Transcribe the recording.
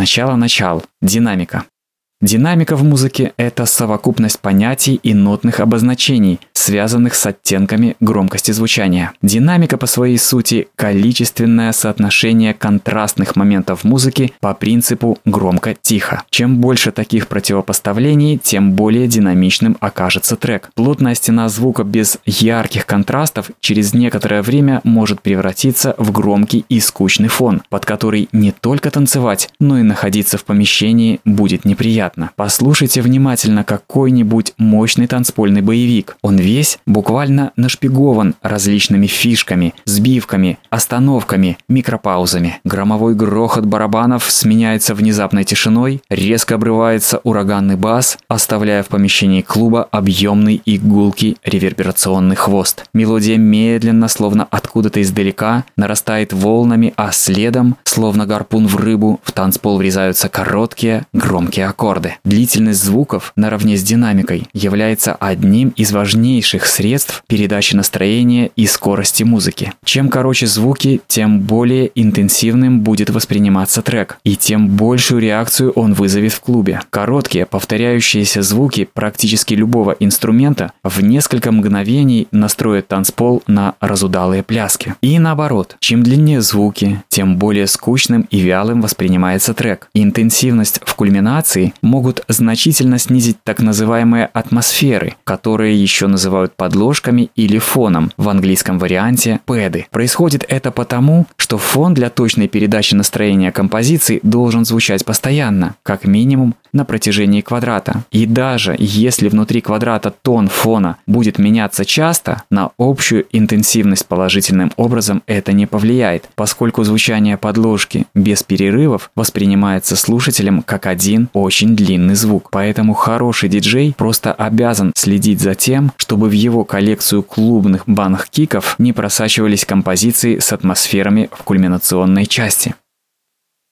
Начало-начал. Динамика. Динамика в музыке – это совокупность понятий и нотных обозначений, связанных с оттенками громкости звучания. Динамика по своей сути – количественное соотношение контрастных моментов музыки по принципу громко-тихо. Чем больше таких противопоставлений, тем более динамичным окажется трек. Плотная стена звука без ярких контрастов через некоторое время может превратиться в громкий и скучный фон, под который не только танцевать, но и находиться в помещении будет неприятно приятно. Послушайте внимательно какой-нибудь мощный танцпольный боевик. Он весь буквально нашпигован различными фишками, сбивками, остановками, микропаузами. Громовой грохот барабанов сменяется внезапной тишиной, резко обрывается ураганный бас, оставляя в помещении клуба объемный и гулкий реверберационный хвост. Мелодия медленно, словно откуда-то издалека, нарастает волнами, а следом, словно гарпун в рыбу, в танцпол врезаются короткие, громкие аккорды. Длительность звуков наравне с динамикой является одним из важнейших средств передачи настроения и скорости музыки. Чем короче звуки, тем более интенсивным будет восприниматься трек, и тем большую реакцию он вызовет в клубе. Короткие, повторяющиеся звуки практически любого инструмента в несколько мгновений настроят танцпол на разудалые пляски. И наоборот, чем длиннее звуки, тем более скучным и вялым воспринимается трек. Интенсивность в кульминации могут значительно снизить так называемые атмосферы, которые еще называют подложками или фоном, в английском варианте пэды. Происходит это потому, что фон для точной передачи настроения композиции должен звучать постоянно, как минимум на протяжении квадрата. И даже если внутри квадрата тон фона будет меняться часто, на общую интенсивность положительным образом это не повлияет, поскольку звучание подложки без перерывов воспринимается слушателем как один очень длинный звук. Поэтому хороший диджей просто обязан следить за тем, чтобы в его коллекцию клубных банх-киков не просачивались композиции с атмосферами в кульминационной части.